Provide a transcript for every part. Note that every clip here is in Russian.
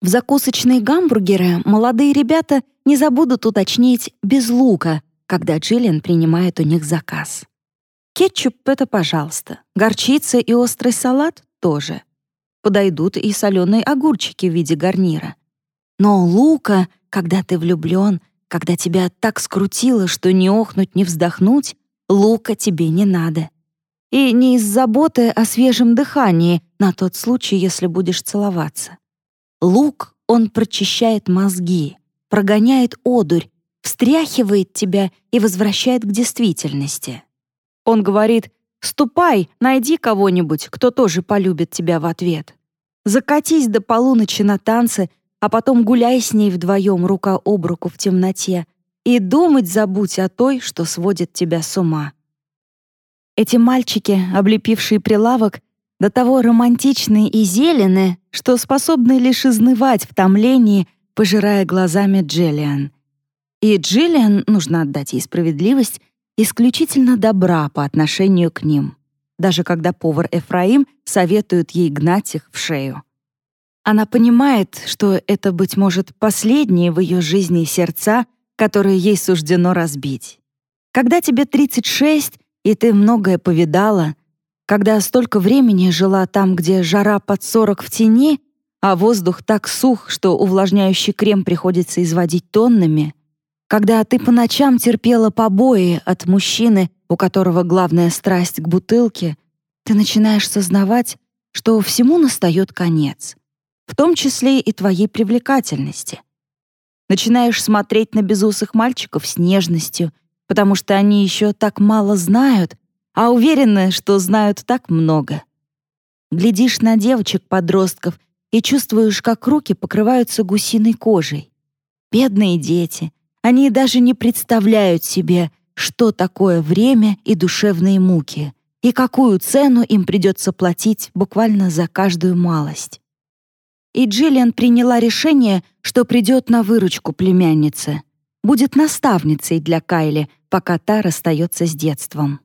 В закусочные гамбургеры молодые ребята не забудут уточнить «без лука», когда Джиллиан принимает у них заказ. Кетчуп — это пожалуйста. Горчица и острый салат — тоже. Подойдут и соленые огурчики в виде гарнира. Но лука, когда ты влюблен, когда тебя так скрутило, что не охнуть, не вздохнуть, лука тебе не надо. И не из заботы о свежем дыхании на тот случай, если будешь целоваться. Лук, он прочищает мозги, прогоняет одурь, встряхивает тебя и возвращает к действительности. Он говорит «Ступай, найди кого-нибудь, кто тоже полюбит тебя в ответ. Закатись до полуночи на танцы, а потом гуляй с ней вдвоем рука об руку в темноте и думать забудь о той, что сводит тебя с ума». Эти мальчики, облепившие прилавок, до того романтичны и зелены, что способны лишь изнывать в томлении, пожирая глазами Джиллиан. И Джиллиан, нужно отдать ей справедливость, исключительно добра по отношению к ним, даже когда повар Эфраим советует ей гнать их в шею. Она понимает, что это, быть может, последние в ее жизни сердца, которые ей суждено разбить. Когда тебе 36, и ты многое повидала, когда столько времени жила там, где жара под 40 в тени, а воздух так сух, что увлажняющий крем приходится изводить тоннами, когда ты по ночам терпела побои от мужчины, у которого главная страсть к бутылке, ты начинаешь сознавать, что всему настает конец, в том числе и твоей привлекательности. Начинаешь смотреть на безусых мальчиков с нежностью, потому что они еще так мало знают, а уверены, что знают так много. Глядишь на девочек-подростков и чувствуешь, как руки покрываются гусиной кожей. Бедные дети, они даже не представляют себе, что такое время и душевные муки, и какую цену им придется платить буквально за каждую малость. И Джиллиан приняла решение, что придет на выручку племяннице, будет наставницей для Кайли, пока та расстается с детством.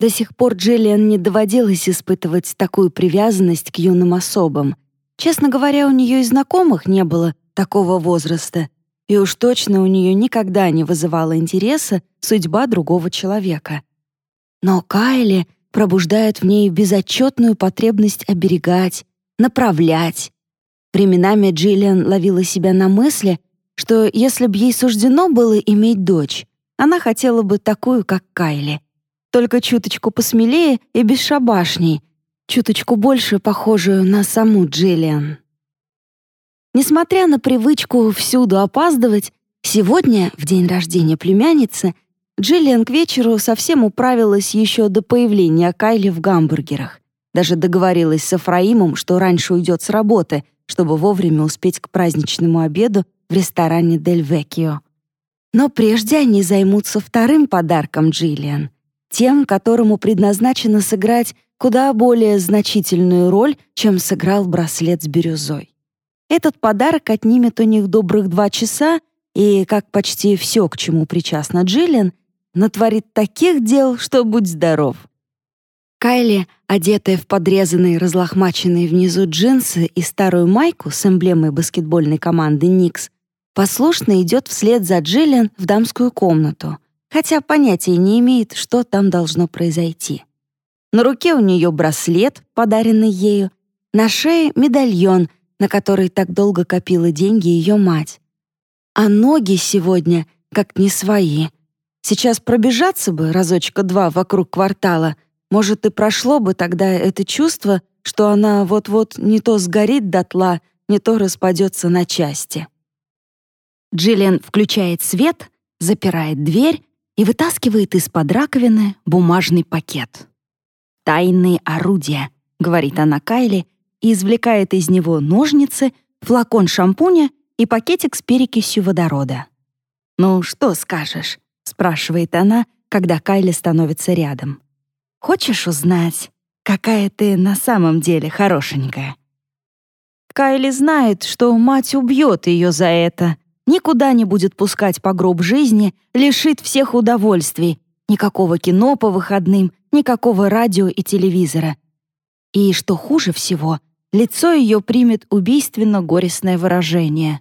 До сих пор Джиллиан не доводилось испытывать такую привязанность к юным особам. Честно говоря, у нее и знакомых не было такого возраста, и уж точно у нее никогда не вызывала интереса судьба другого человека. Но Кайли пробуждает в ней безотчетную потребность оберегать, направлять. Временами Джиллиан ловила себя на мысли, что если бы ей суждено было иметь дочь, она хотела бы такую, как Кайли — только чуточку посмелее и бесшабашней, чуточку больше похожую на саму Джиллиан. Несмотря на привычку всюду опаздывать, сегодня, в день рождения племянницы, Джиллиан к вечеру совсем управилась еще до появления Кайли в гамбургерах. Даже договорилась с Эфраимом, что раньше уйдет с работы, чтобы вовремя успеть к праздничному обеду в ресторане «Дель Веккио». Но прежде они займутся вторым подарком Джиллиан — тем, которому предназначено сыграть куда более значительную роль, чем сыграл браслет с бирюзой. Этот подарок отнимет у них добрых два часа, и, как почти все, к чему причастна Джиллиан, натворит таких дел, что будь здоров. Кайли, одетая в подрезанные, разлохмаченные внизу джинсы и старую майку с эмблемой баскетбольной команды «Никс», послушно идет вслед за Джиллиан в дамскую комнату — хотя понятия не имеет, что там должно произойти. На руке у нее браслет, подаренный ею, на шее медальон, на который так долго копила деньги ее мать. А ноги сегодня как не свои. Сейчас пробежаться бы разочка-два вокруг квартала, может, и прошло бы тогда это чувство, что она вот-вот не то сгорит дотла, не то распадется на части. Джиллиан включает свет, запирает дверь и вытаскивает из-под раковины бумажный пакет. «Тайные орудия», — говорит она Кайли, и извлекает из него ножницы, флакон шампуня и пакетик с перекисью водорода. «Ну, что скажешь?» — спрашивает она, когда Кайли становится рядом. «Хочешь узнать, какая ты на самом деле хорошенькая?» Кайли знает, что мать убьет ее за это, никуда не будет пускать по гроб жизни, лишит всех удовольствий, никакого кино по выходным, никакого радио и телевизора. И, что хуже всего, лицо ее примет убийственно-горестное выражение.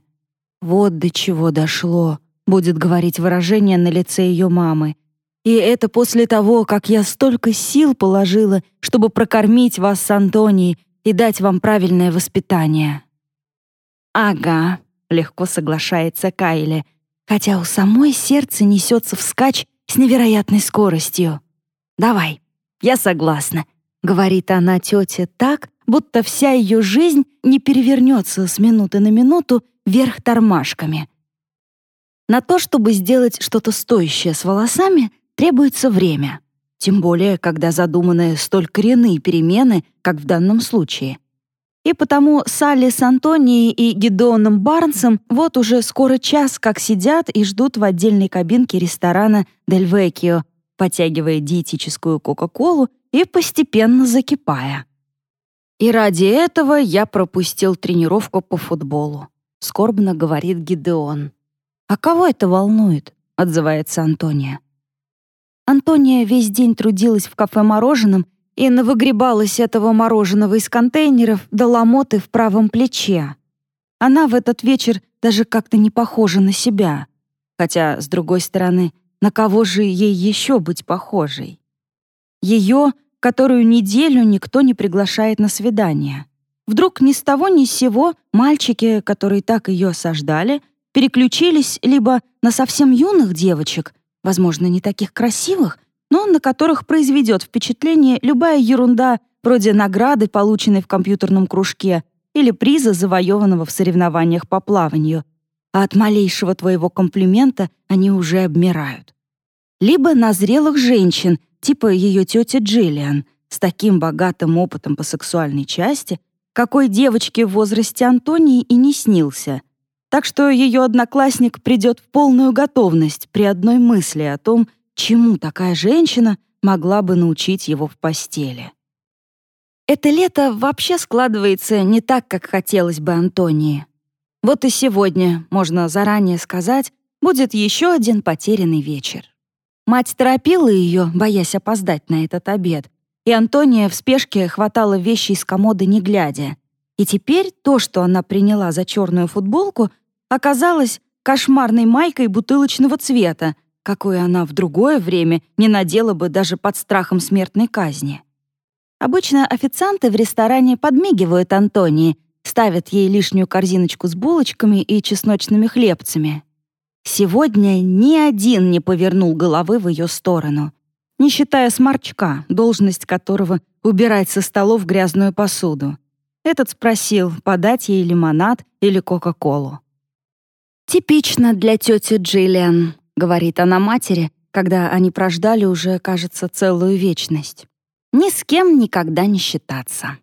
«Вот до чего дошло», — будет говорить выражение на лице ее мамы. «И это после того, как я столько сил положила, чтобы прокормить вас с Антонией и дать вам правильное воспитание». «Ага», — легко соглашается Кайли, хотя у самой сердце несется вскачь с невероятной скоростью. «Давай, я согласна», — говорит она тете так, будто вся ее жизнь не перевернется с минуты на минуту вверх тормашками. На то, чтобы сделать что-то стоящее с волосами, требуется время. Тем более, когда задуманы столь коренные перемены, как в данном случае. И потому Салли с Антонией и Гидеоном Барнсом вот уже скоро час как сидят и ждут в отдельной кабинке ресторана «Дель Векио», потягивая диетическую Кока-Колу и постепенно закипая. «И ради этого я пропустил тренировку по футболу», — скорбно говорит Гидеон. «А кого это волнует?» — отзывается Антония. Антония весь день трудилась в кафе мороженым и навыгребалась этого мороженого из контейнеров до ломоты в правом плече. Она в этот вечер даже как-то не похожа на себя. Хотя, с другой стороны, на кого же ей еще быть похожей? Ее которую неделю никто не приглашает на свидание. Вдруг ни с того ни с сего мальчики, которые так ее осаждали, переключились либо на совсем юных девочек, возможно, не таких красивых, но на которых произведет впечатление любая ерунда вроде награды, полученной в компьютерном кружке, или приза, завоеванного в соревнованиях по плаванию. А от малейшего твоего комплимента они уже обмирают. Либо на зрелых женщин, типа ее тети Джиллиан, с таким богатым опытом по сексуальной части, какой девочке в возрасте Антонии и не снился. Так что ее одноклассник придет в полную готовность при одной мысли о том, чему такая женщина могла бы научить его в постели. Это лето вообще складывается не так, как хотелось бы Антонии. Вот и сегодня, можно заранее сказать, будет еще один потерянный вечер. Мать торопила ее, боясь опоздать на этот обед, и Антония в спешке хватала вещи из комода не глядя. И теперь то, что она приняла за черную футболку, оказалось кошмарной майкой бутылочного цвета, какую она в другое время не надела бы даже под страхом смертной казни. Обычно официанты в ресторане подмигивают Антонии, ставят ей лишнюю корзиночку с булочками и чесночными хлебцами. Сегодня ни один не повернул головы в ее сторону, не считая сморчка, должность которого — убирать со столов грязную посуду. Этот спросил, подать ей лимонад или Кока-Колу. «Типично для тети Джиллиан», — говорит она матери, когда они прождали уже, кажется, целую вечность. «Ни с кем никогда не считаться».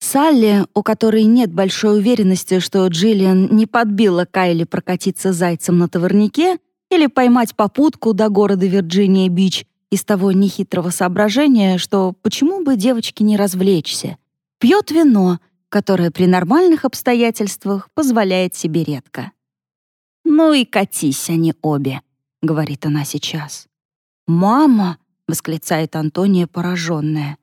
Салли, у которой нет большой уверенности, что Джиллиан не подбила Кайли прокатиться зайцем на товарнике или поймать попутку до города Вирджиния-Бич из того нехитрого соображения, что почему бы девочке не развлечься, пьет вино, которое при нормальных обстоятельствах позволяет себе редко. «Ну и катись они обе», — говорит она сейчас. «Мама!» — восклицает Антония пораженная.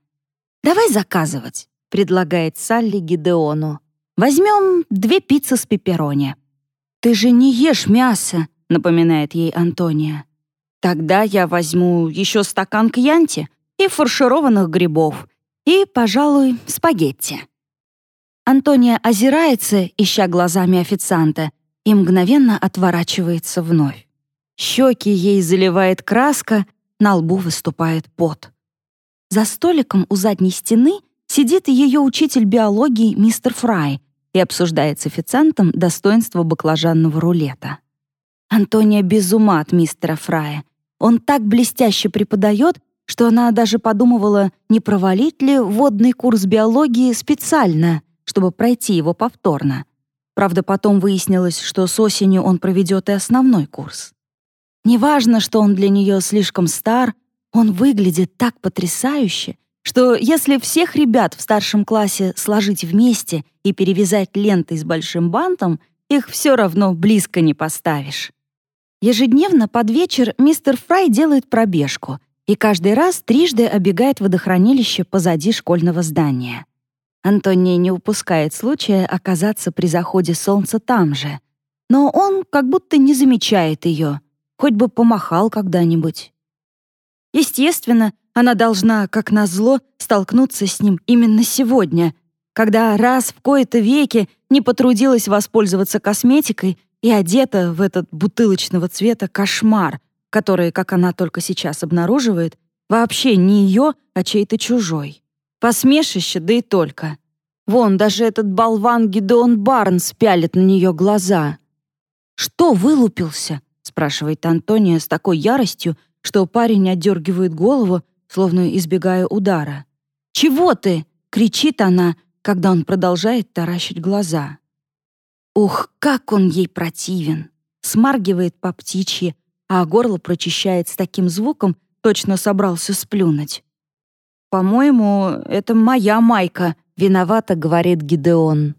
«Давай заказывать. — предлагает Салли Гидеону. «Возьмем две пиццы с пепперони». «Ты же не ешь мясо», — напоминает ей Антония. «Тогда я возьму еще стакан кьянти и фаршированных грибов, и, пожалуй, спагетти». Антония озирается, ища глазами официанта, и мгновенно отворачивается вновь. Щеки ей заливает краска, на лбу выступает пот. За столиком у задней стены сидит ее учитель биологии мистер Фрай и обсуждает с официантом достоинство баклажанного рулета. Антония без ума от мистера Фрая. Он так блестяще преподает, что она даже подумывала, не провалить ли водный курс биологии специально, чтобы пройти его повторно. Правда, потом выяснилось, что с осенью он проведет и основной курс. Неважно, что он для нее слишком стар, он выглядит так потрясающе, что если всех ребят в старшем классе сложить вместе и перевязать лентой с большим бантом, их все равно близко не поставишь. Ежедневно под вечер мистер Фрай делает пробежку и каждый раз трижды обегает водохранилище позади школьного здания. Антония не упускает случая оказаться при заходе солнца там же. Но он как будто не замечает ее, хоть бы помахал когда-нибудь. Естественно, она должна, как назло, столкнуться с ним именно сегодня, когда раз в кои-то веки не потрудилась воспользоваться косметикой и одета в этот бутылочного цвета кошмар, который, как она только сейчас обнаруживает, вообще не ее, а чей-то чужой. Посмешище, да и только. Вон, даже этот болван Гидеон Барнс пялит на нее глаза. «Что вылупился?» — спрашивает Антония с такой яростью, что парень отдергивает голову, словно избегая удара. «Чего ты?» — кричит она, когда он продолжает таращить глаза. Ух, как он ей противен! Смаргивает по птичьи, а горло прочищает с таким звуком, точно собрался сплюнуть. «По-моему, это моя майка», — виновата, говорит Гидеон.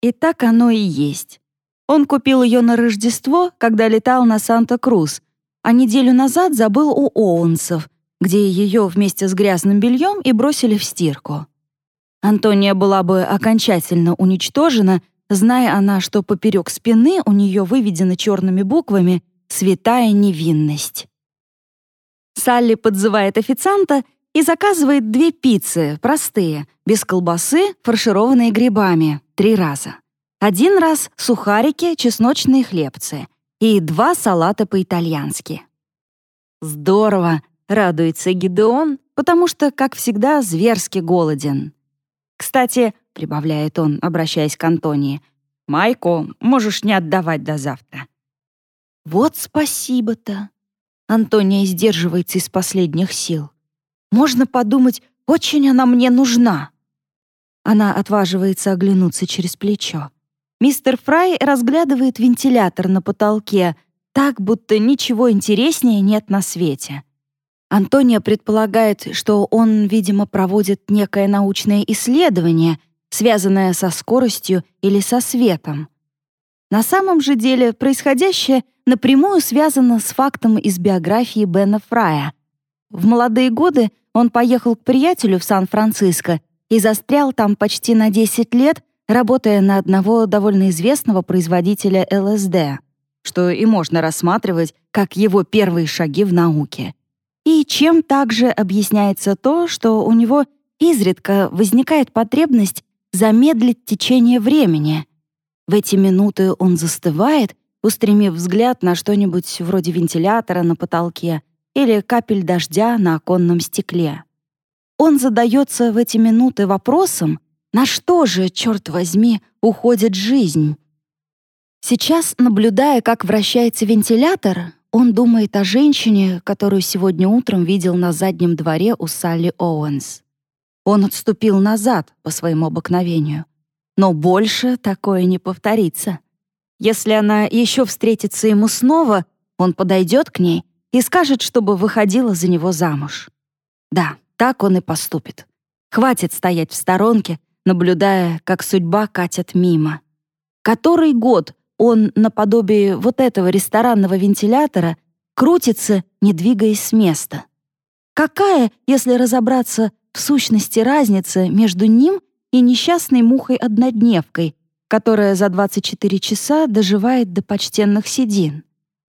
И так оно и есть. Он купил ее на Рождество, когда летал на Санта-Крус, а неделю назад забыл у Оуэнсов, где ее вместе с грязным бельем и бросили в стирку. Антония была бы окончательно уничтожена, зная она, что поперек спины у нее выведено черными буквами «Святая невинность». Салли подзывает официанта и заказывает две пиццы, простые, без колбасы, фаршированные грибами, три раза. Один раз сухарики, чесночные хлебцы и два салата по-итальянски. Здорово, радуется Гидеон, потому что, как всегда, зверски голоден. Кстати, прибавляет он, обращаясь к Антонии, «Майку можешь не отдавать до завтра». «Вот спасибо-то!» Антония сдерживается из последних сил. «Можно подумать, очень она мне нужна!» Она отваживается оглянуться через плечо. Мистер Фрай разглядывает вентилятор на потолке, так, будто ничего интереснее нет на свете. Антония предполагает, что он, видимо, проводит некое научное исследование, связанное со скоростью или со светом. На самом же деле происходящее напрямую связано с фактом из биографии Бена Фрая. В молодые годы он поехал к приятелю в Сан-Франциско и застрял там почти на 10 лет, работая на одного довольно известного производителя ЛСД, что и можно рассматривать как его первые шаги в науке. И чем также объясняется то, что у него изредка возникает потребность замедлить течение времени — в эти минуты он застывает, устремив взгляд на что-нибудь вроде вентилятора на потолке или капель дождя на оконном стекле. Он задается в эти минуты вопросом, на что же, черт возьми, уходит жизнь? Сейчас, наблюдая, как вращается вентилятор, он думает о женщине, которую сегодня утром видел на заднем дворе у Салли Оуэнс. Он отступил назад по своему обыкновению — но больше такое не повторится. Если она еще встретится ему снова, он подойдет к ней и скажет, чтобы выходила за него замуж. Да, так он и поступит. Хватит стоять в сторонке, наблюдая, как судьба катит мимо. Который год он, наподобие вот этого ресторанного вентилятора, крутится, не двигаясь с места. Какая, если разобраться, в сущности разница между ним и несчастной мухой-однодневкой, которая за 24 часа доживает до почтенных седин.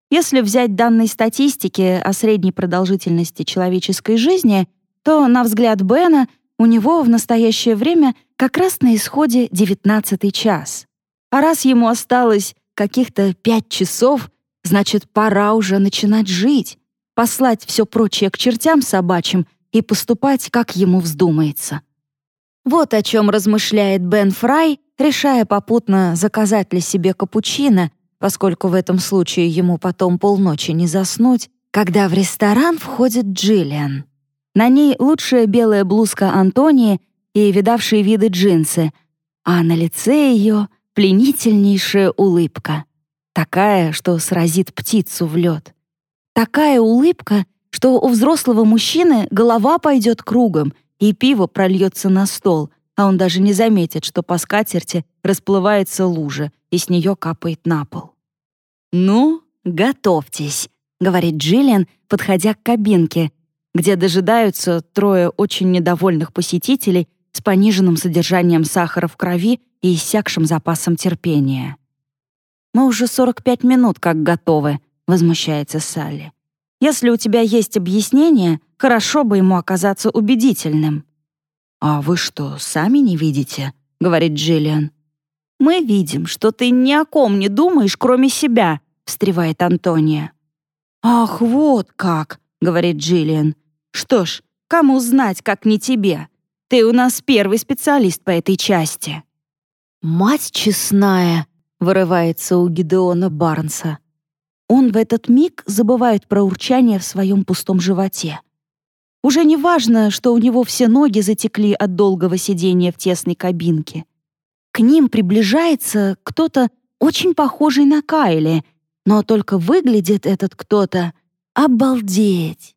Если взять данные статистики о средней продолжительности человеческой жизни, то, на взгляд Бена, у него в настоящее время как раз на исходе 19 час. А раз ему осталось каких-то пять часов, значит, пора уже начинать жить, послать все прочее к чертям собачьим и поступать, как ему вздумается. Вот о чем размышляет Бен Фрай, решая попутно заказать ли себе капучино, поскольку в этом случае ему потом полночи не заснуть, когда в ресторан входит Джиллиан. На ней лучшая белая блузка Антонии и видавшие виды джинсы, а на лице ее пленительнейшая улыбка. Такая, что сразит птицу в лед. Такая улыбка, что у взрослого мужчины голова пойдет кругом — и пиво прольется на стол, а он даже не заметит, что по скатерти расплывается лужа, и с нее капает на пол. «Ну, готовьтесь», — говорит Джиллиан, подходя к кабинке, где дожидаются трое очень недовольных посетителей с пониженным содержанием сахара в крови и иссякшим запасом терпения. «Мы уже 45 минут как готовы», — возмущается Салли. «Если у тебя есть объяснение, хорошо бы ему оказаться убедительным». «А вы что, сами не видите?» — говорит Джиллиан. «Мы видим, что ты ни о ком не думаешь, кроме себя», — встревает Антония. «Ах, вот как!» — говорит Джиллиан. «Что ж, кому знать, как не тебе? Ты у нас первый специалист по этой части». «Мать честная!» — вырывается у Гидеона Барнса. Он в этот миг забывает про урчание в своем пустом животе. Уже не важно, что у него все ноги затекли от долгого сидения в тесной кабинке. К ним приближается кто-то очень похожий на Кайли, но только выглядит этот кто-то обалдеть.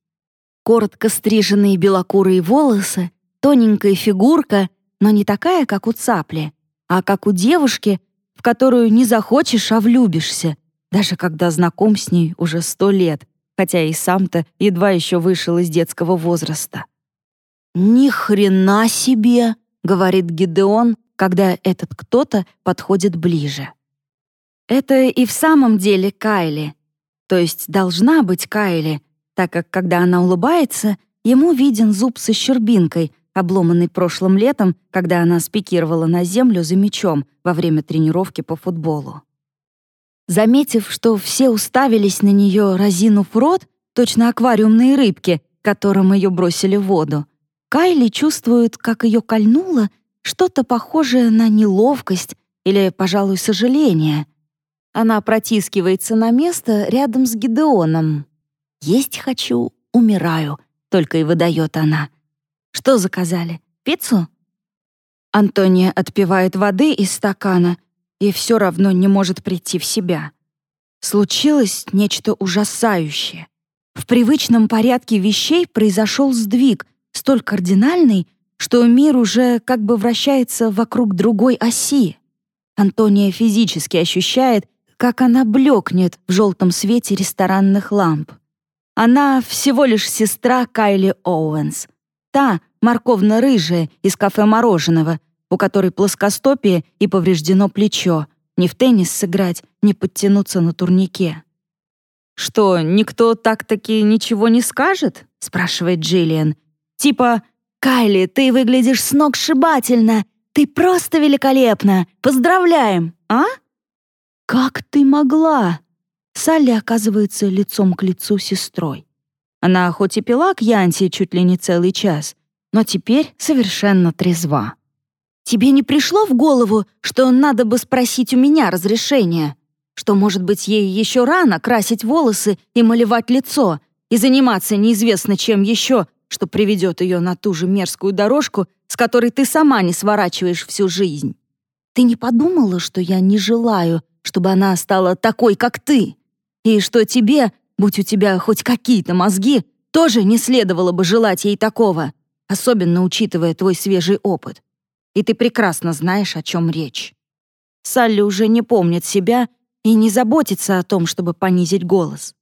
Коротко стриженные белокурые волосы, тоненькая фигурка, но не такая, как у цапли, а как у девушки, в которую не захочешь, а влюбишься, даже когда знаком с ней уже сто лет, хотя и сам-то едва еще вышел из детского возраста. «Ни хрена себе!» — говорит Гидеон, когда этот кто-то подходит ближе. Это и в самом деле Кайли. То есть должна быть Кайли, так как когда она улыбается, ему виден зуб со щербинкой, обломанный прошлым летом, когда она спикировала на землю за мячом во время тренировки по футболу. Заметив, что все уставились на нее, разинув рот, точно аквариумные рыбки, которым ее бросили в воду, Кайли чувствует, как ее кольнуло что-то похожее на неловкость или, пожалуй, сожаление. Она протискивается на место рядом с Гидеоном. «Есть хочу, умираю», — только и выдает она. «Что заказали? Пиццу?» Антония отпивает воды из стакана и все равно не может прийти в себя. Случилось нечто ужасающее. В привычном порядке вещей произошел сдвиг, столь кардинальный, что мир уже как бы вращается вокруг другой оси. Антония физически ощущает, как она блекнет в желтом свете ресторанных ламп. Она всего лишь сестра Кайли Оуэнс. Та, морковно-рыжая, из кафе мороженого, у которой плоскостопие и повреждено плечо, ни в теннис сыграть, ни подтянуться на турнике. «Что, никто так-таки ничего не скажет?» — спрашивает Джиллиан. «Типа, «Кайли, ты выглядишь сногсшибательно! Ты просто великолепна! Поздравляем! А?» «Как ты могла?» Салли оказывается лицом к лицу сестрой. Она хоть и пила к Янте чуть ли не целый час, но теперь совершенно трезва. «Тебе не пришло в голову, что надо бы спросить у меня разрешения? Что, может быть, ей еще рано красить волосы и малевать лицо и заниматься неизвестно чем еще, что приведет ее на ту же мерзкую дорожку, с которой ты сама не сворачиваешь всю жизнь. Ты не подумала, что я не желаю, чтобы она стала такой, как ты? И что тебе, будь у тебя хоть какие-то мозги, тоже не следовало бы желать ей такого, особенно учитывая твой свежий опыт. И ты прекрасно знаешь, о чем речь. Салли уже не помнит себя и не заботится о том, чтобы понизить голос.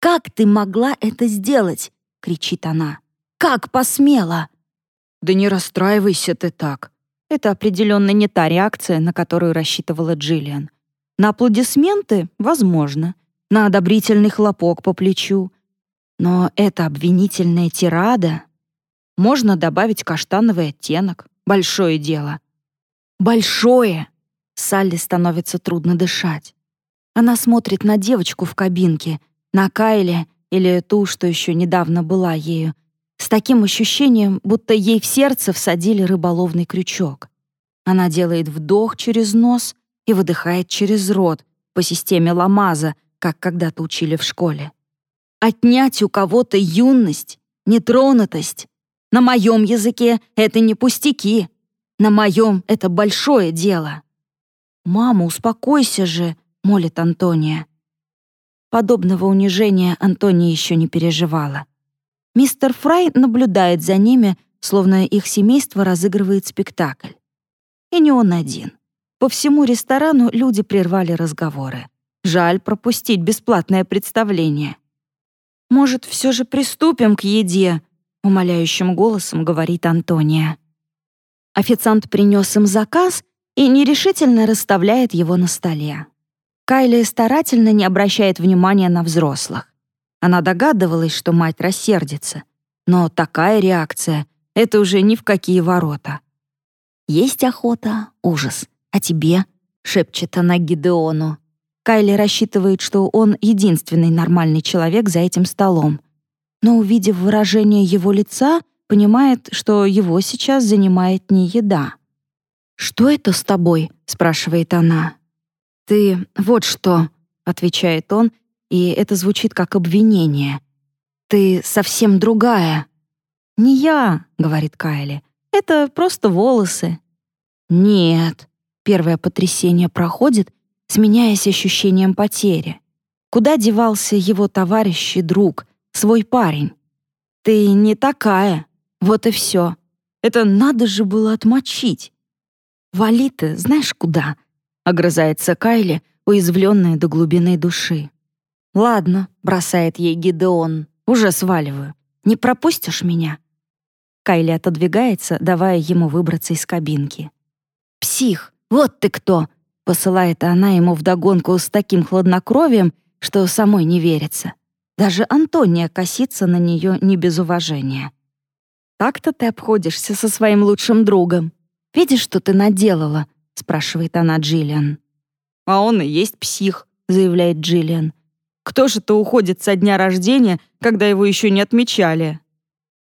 «Как ты могла это сделать?» — кричит она. Как посмела?» «Да не расстраивайся ты так. Это определенно не та реакция, на которую рассчитывала Джиллиан. На аплодисменты — возможно. На одобрительный хлопок по плечу. Но это обвинительная тирада. Можно добавить каштановый оттенок. Большое дело. Большое! Салли становится трудно дышать. Она смотрит на девочку в кабинке, на Кайле или ту, что еще недавно была ею, с таким ощущением, будто ей в сердце всадили рыболовный крючок. Она делает вдох через нос и выдыхает через рот по системе Ламаза, как когда-то учили в школе. Отнять у кого-то юность, нетронутость. На моем языке это не пустяки. На моем это большое дело. «Мама, успокойся же», — молит Антония. Подобного унижения Антония еще не переживала. Мистер Фрай наблюдает за ними, словно их семейство разыгрывает спектакль. И не он один. По всему ресторану люди прервали разговоры. Жаль пропустить бесплатное представление. «Может, все же приступим к еде?» — умоляющим голосом говорит Антония. Официант принес им заказ и нерешительно расставляет его на столе. Кайли старательно не обращает внимания на взрослых. Она догадывалась, что мать рассердится. Но такая реакция — это уже ни в какие ворота. «Есть охота, ужас. А тебе?» — шепчет она Гидеону. Кайли рассчитывает, что он единственный нормальный человек за этим столом. Но, увидев выражение его лица, понимает, что его сейчас занимает не еда. «Что это с тобой?» — спрашивает она. «Ты вот что», — отвечает он, и это звучит как обвинение. «Ты совсем другая». «Не я», — говорит Кайли. «Это просто волосы». «Нет». Первое потрясение проходит, сменяясь ощущением потери. Куда девался его товарищ и друг, свой парень? «Ты не такая. Вот и все. Это надо же было отмочить». «Вали ты, знаешь куда?» — огрызается Кайли, уязвленная до глубины души. «Ладно», — бросает ей Гидеон, — «уже сваливаю. Не пропустишь меня?» Кайли отодвигается, давая ему выбраться из кабинки. «Псих, вот ты кто!» — посылает она ему вдогонку с таким хладнокровием, что самой не верится. Даже Антония косится на нее не без уважения. «Так-то ты обходишься со своим лучшим другом. Видишь, что ты наделала?» — спрашивает она Джиллиан. «А он и есть псих», — заявляет Джиллиан. «Кто же-то уходит со дня рождения, когда его еще не отмечали?»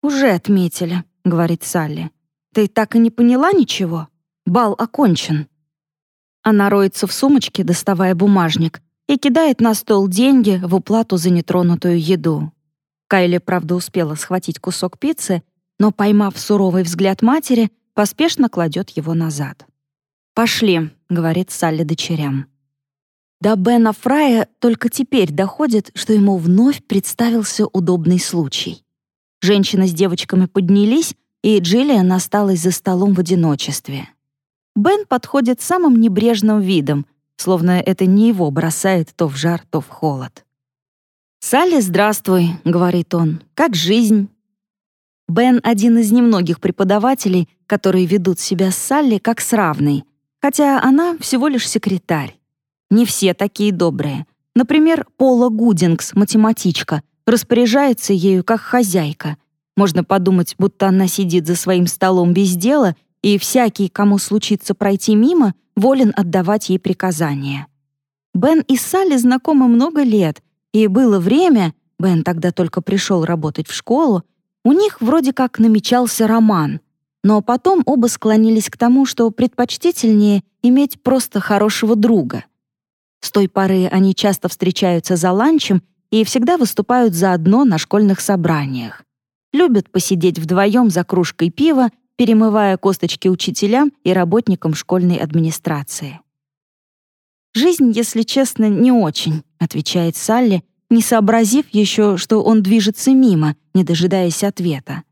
«Уже отметили», — говорит Салли. «Ты так и не поняла ничего? Бал окончен». Она роется в сумочке, доставая бумажник, и кидает на стол деньги в уплату за нетронутую еду. Кайли, правда, успела схватить кусок пиццы, но, поймав суровый взгляд матери, поспешно кладет его назад. «Пошли», — говорит Салли дочерям. До Бена Фрая только теперь доходит, что ему вновь представился удобный случай. Женщины с девочками поднялись, и Джиллиан осталась за столом в одиночестве. Бен подходит самым небрежным видом, словно это не его бросает то в жар, то в холод. «Салли, здравствуй», — говорит он, — «как жизнь?» Бен — один из немногих преподавателей, которые ведут себя с Салли как с равной, хотя она всего лишь секретарь. Не все такие добрые. Например, Пола Гудингс, математичка, распоряжается ею как хозяйка. Можно подумать, будто она сидит за своим столом без дела, и всякий, кому случится пройти мимо, волен отдавать ей приказания. Бен и Салли знакомы много лет, и было время, Бен тогда только пришел работать в школу, у них вроде как намечался роман, но потом оба склонились к тому, что предпочтительнее иметь просто хорошего друга. С той поры они часто встречаются за ланчем и всегда выступают заодно на школьных собраниях. Любят посидеть вдвоем за кружкой пива, перемывая косточки учителям и работникам школьной администрации. «Жизнь, если честно, не очень», — отвечает Салли, не сообразив еще, что он движется мимо, не дожидаясь ответа.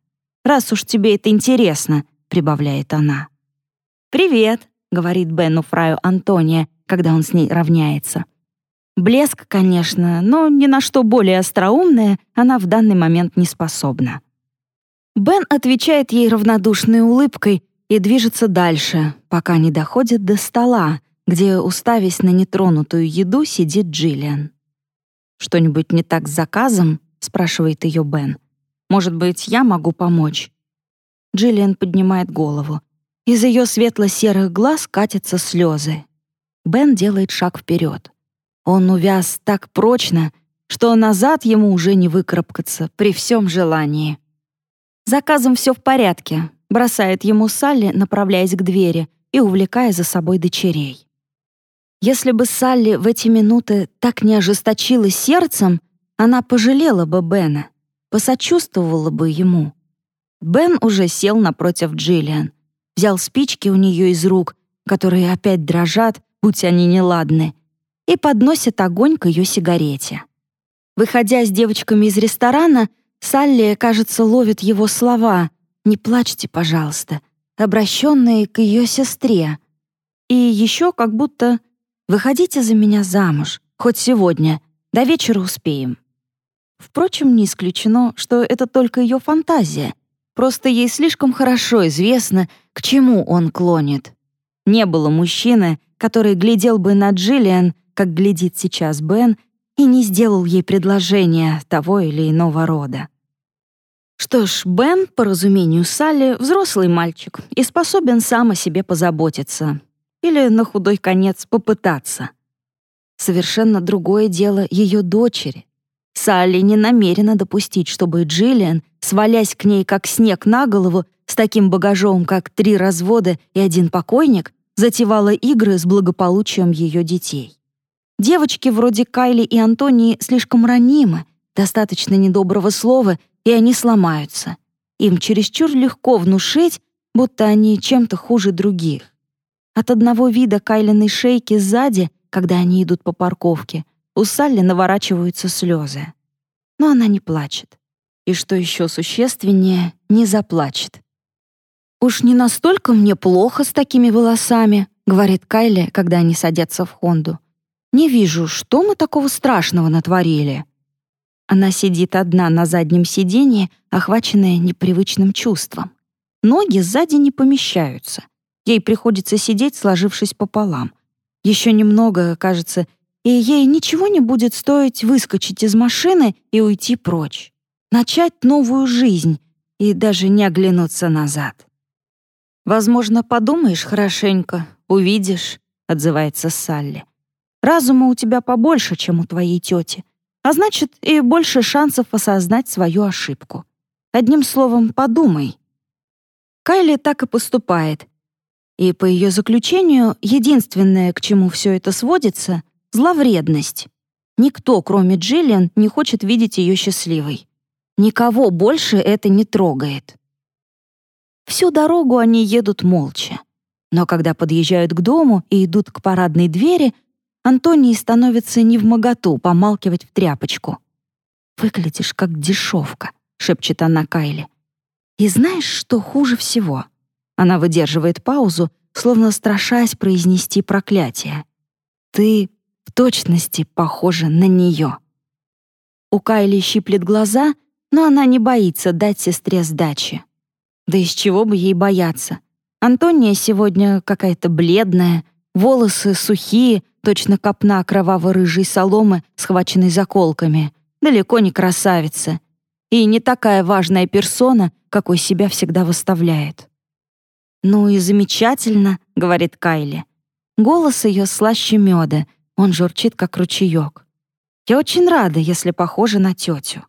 «Раз уж тебе это интересно», — прибавляет она. «Привет», — говорит Бену Фраю Антония, когда он с ней равняется. Блеск, конечно, но ни на что более остроумное она в данный момент не способна. Бен отвечает ей равнодушной улыбкой и движется дальше, пока не доходит до стола, где, уставясь на нетронутую еду, сидит Джиллиан. «Что-нибудь не так с заказом?» — спрашивает ее Бен. «Может быть, я могу помочь?» Джиллиан поднимает голову. Из ее светло-серых глаз катятся слезы. Бен делает шаг вперед. Он увяз так прочно, что назад ему уже не выкарабкаться при всем желании. «Заказом все в порядке», — бросает ему Салли, направляясь к двери и увлекая за собой дочерей. Если бы Салли в эти минуты так не ожесточилась сердцем, она пожалела бы Бена, посочувствовала бы ему. Бен уже сел напротив Джиллиан, взял спички у нее из рук, которые опять дрожат, будь они неладны, и подносит огонь к ее сигарете. Выходя с девочками из ресторана, Салли, кажется, ловит его слова «Не плачьте, пожалуйста», обращенные к ее сестре. И еще как будто «Выходите за меня замуж, хоть сегодня, до вечера успеем». Впрочем, не исключено, что это только ее фантазия. просто ей слишком хорошо известно, к чему он клонит. Не было мужчины, который глядел бы на Джиллиан, как глядит сейчас Бен, и не сделал ей предложение того или иного рода. Что ж, Бен, по разумению Салли, взрослый мальчик и способен сам о себе позаботиться. Или, на худой конец, попытаться. Совершенно другое дело ее дочери. Салли не намерена допустить, чтобы Джиллиан, свалясь к ней как снег на голову, с таким багажом, как три развода и один покойник, затевала игры с благополучием ее детей. Девочки вроде Кайли и Антонии слишком ранимы, достаточно недоброго слова — и они сломаются. Им чересчур легко внушить, будто они чем-то хуже других. От одного вида Кайлиной шейки сзади, когда они идут по парковке, у Салли наворачиваются слезы. Но она не плачет. И что еще существеннее, не заплачет. «Уж не настолько мне плохо с такими волосами», — говорит Кайли, когда они садятся в Хонду. «Не вижу, что мы такого страшного натворили». Она сидит одна на заднем сиденье, охваченная непривычным чувством. Ноги сзади не помещаются. Ей приходится сидеть, сложившись пополам. Еще немного, кажется, и ей ничего не будет стоить выскочить из машины и уйти прочь. Начать новую жизнь и даже не оглянуться назад. «Возможно, подумаешь хорошенько, увидишь», — отзывается Салли. «Разума у тебя побольше, чем у твоей тети. А значит, и больше шансов осознать свою ошибку. Одним словом, подумай. Кайли так и поступает. И по ее заключению, единственное, к чему все это сводится — зловредность. Никто, кроме Джиллиан, не хочет видеть ее счастливой. Никого больше это не трогает. Всю дорогу они едут молча. Но когда подъезжают к дому и идут к парадной двери, Антонии становится невмоготу помалкивать в тряпочку. «Выглядишь как дешевка», — шепчет она Кайли. «И знаешь, что хуже всего?» Она выдерживает паузу, словно страшась произнести проклятие. «Ты в точности похожа на нее». У Кайли щиплет глаза, но она не боится дать сестре сдачи. Да из чего бы ей бояться? Антония сегодня какая-то бледная, волосы сухие, точно копна кроваво-рыжей соломы, схваченной заколками. Далеко не красавица. И не такая важная персона, какой себя всегда выставляет. «Ну и замечательно», — говорит Кайли. Голос ее слаще меда, он журчит, как ручеек. «Я очень рада, если похожа на тетю».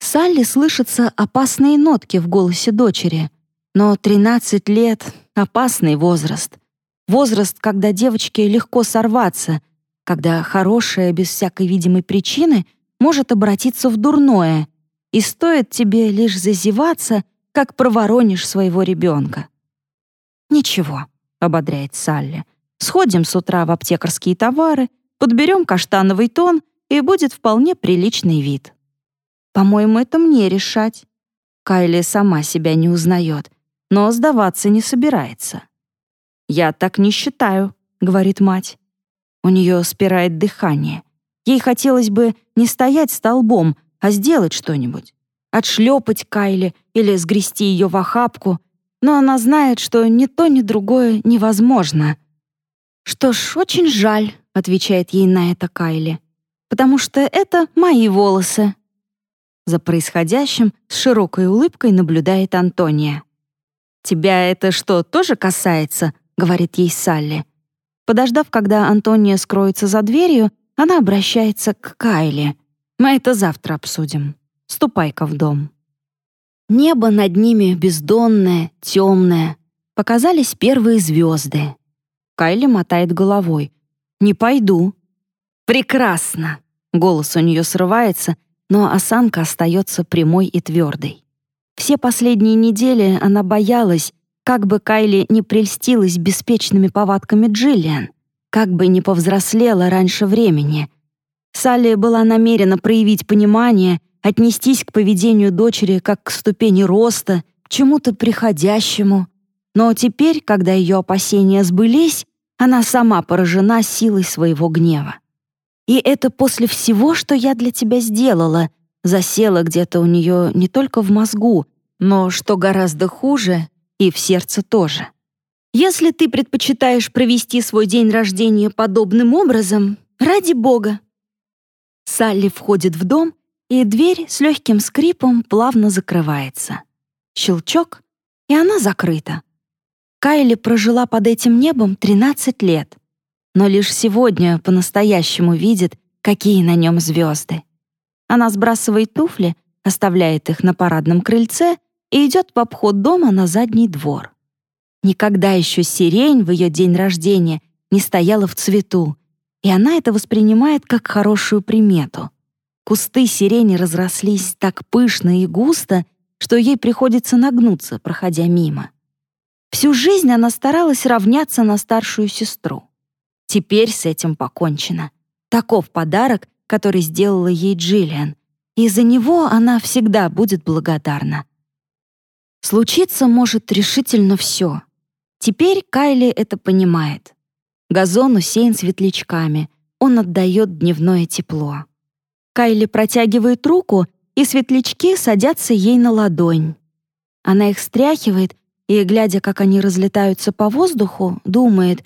Салли слышатся опасные нотки в голосе дочери, но 13 лет — опасный возраст — Возраст, когда девочке легко сорваться, когда хорошее без всякой видимой причины может обратиться в дурное, и стоит тебе лишь зазеваться, как проворонишь своего ребенка. «Ничего», — ободряет Салли, «сходим с утра в аптекарские товары, подберем каштановый тон, и будет вполне приличный вид». «По-моему, это мне решать». Кайли сама себя не узнает, но сдаваться не собирается. «Я так не считаю», — говорит мать. У нее спирает дыхание. Ей хотелось бы не стоять столбом, а сделать что-нибудь. Отшлепать Кайли или сгрести ее в охапку, но она знает, что ни то, ни другое невозможно. «Что ж, очень жаль», — отвечает ей на это Кайли, «потому что это мои волосы». За происходящим с широкой улыбкой наблюдает Антония. «Тебя это что, тоже касается?» говорит ей Салли. Подождав, когда Антония скроется за дверью, она обращается к Кайле. «Мы это завтра обсудим. Ступай-ка в дом». Небо над ними бездонное, темное. Показались первые звезды. Кайли мотает головой. «Не пойду». «Прекрасно!» Голос у нее срывается, но осанка остается прямой и твердой. Все последние недели она боялась, как бы Кайли не прельстилась беспечными повадками Джиллиан, как бы не повзрослела раньше времени. Салли была намерена проявить понимание, отнестись к поведению дочери как к ступени роста, к чему-то приходящему. Но теперь, когда ее опасения сбылись, она сама поражена силой своего гнева. «И это после всего, что я для тебя сделала», засела где-то у нее не только в мозгу, но, что гораздо хуже, и в сердце тоже. Если ты предпочитаешь провести свой день рождения подобным образом, ради бога. Салли входит в дом, и дверь с легким скрипом плавно закрывается. Щелчок, и она закрыта. Кайли прожила под этим небом 13 лет, но лишь сегодня по-настоящему видит, какие на нем звезды. Она сбрасывает туфли, оставляет их на парадном крыльце и идет в обход дома на задний двор. Никогда еще сирень в ее день рождения не стояла в цвету, и она это воспринимает как хорошую примету. Кусты сирени разрослись так пышно и густо, что ей приходится нагнуться, проходя мимо. Всю жизнь она старалась равняться на старшую сестру. Теперь с этим покончено. Таков подарок, который сделала ей Джиллиан, и за него она всегда будет благодарна. Случиться может решительно все. Теперь Кайли это понимает. Газон усеян светлячками, он отдает дневное тепло. Кайли протягивает руку, и светлячки садятся ей на ладонь. Она их стряхивает и, глядя, как они разлетаются по воздуху, думает,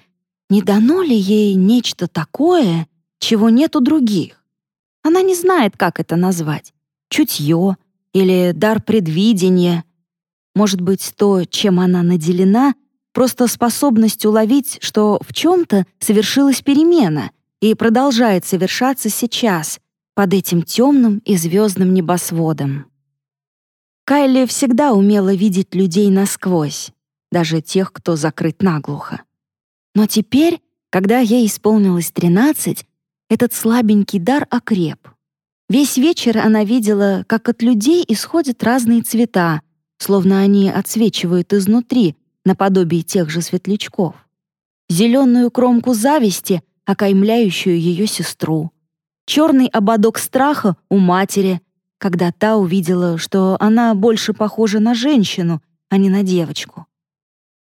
не дано ли ей нечто такое, чего нет у других. Она не знает, как это назвать. Чутье или дар предвидения. Может быть, то, чем она наделена, просто способность уловить, что в чем-то совершилась перемена и продолжает совершаться сейчас, под этим темным и звездным небосводом. Кайли всегда умела видеть людей насквозь, даже тех, кто закрыт наглухо. Но теперь, когда ей исполнилось тринадцать, этот слабенький дар окреп. Весь вечер она видела, как от людей исходят разные цвета, словно они отсвечивают изнутри, наподобие тех же светлячков. Зеленую кромку зависти, окаймляющую ее сестру. Черный ободок страха у матери, когда та увидела, что она больше похожа на женщину, а не на девочку.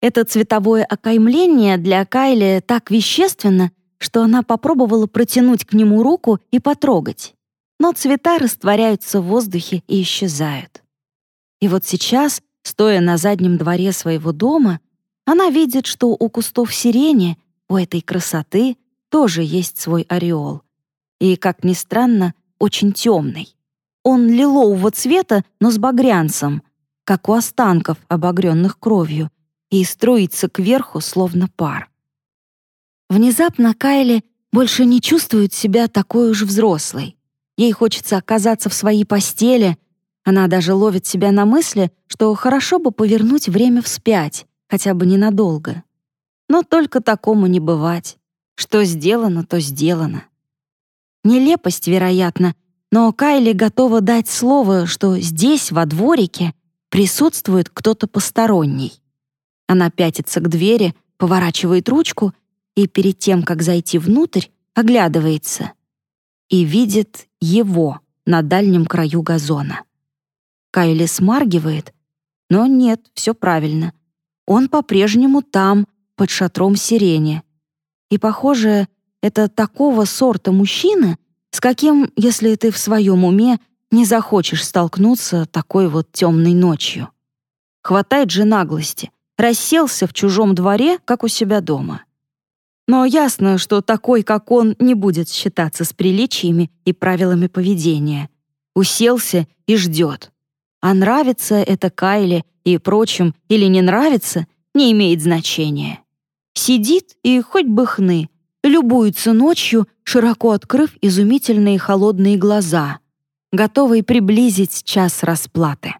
Это цветовое окаймление для Кайли так вещественно, что она попробовала протянуть к нему руку и потрогать. Но цвета растворяются в воздухе и исчезают. И вот сейчас Стоя на заднем дворе своего дома, она видит, что у кустов сирени, у этой красоты, тоже есть свой ореол. И, как ни странно, очень темный. Он лилового цвета, но с багрянцем, как у останков, обогренных кровью, и струится кверху, словно пар. Внезапно Кайли больше не чувствует себя такой уж взрослой. Ей хочется оказаться в своей постели, она даже ловит себя на мысли, что хорошо бы повернуть время вспять, хотя бы ненадолго. Но только такому не бывать. Что сделано, то сделано. Нелепость, вероятно, но Кайли готова дать слово, что здесь, во дворике, присутствует кто-то посторонний. Она пятится к двери, поворачивает ручку и перед тем, как зайти внутрь, оглядывается и видит его на дальнем краю газона. Кайли смаргивает. Но нет, все правильно. Он по-прежнему там, под шатром сирени. И, похоже, это такого сорта мужчина, с каким, если ты в своем уме, не захочешь столкнуться такой вот темной ночью. Хватает же наглости. Расселся в чужом дворе, как у себя дома. Но ясно, что такой, как он, не будет считаться с приличиями и правилами поведения. Уселся и ждет. А нравится это Кайле и прочим или не нравится, не имеет значения. Сидит и хоть бы хны, любуется ночью, широко открыв изумительные холодные глаза, готовый приблизить час расплаты.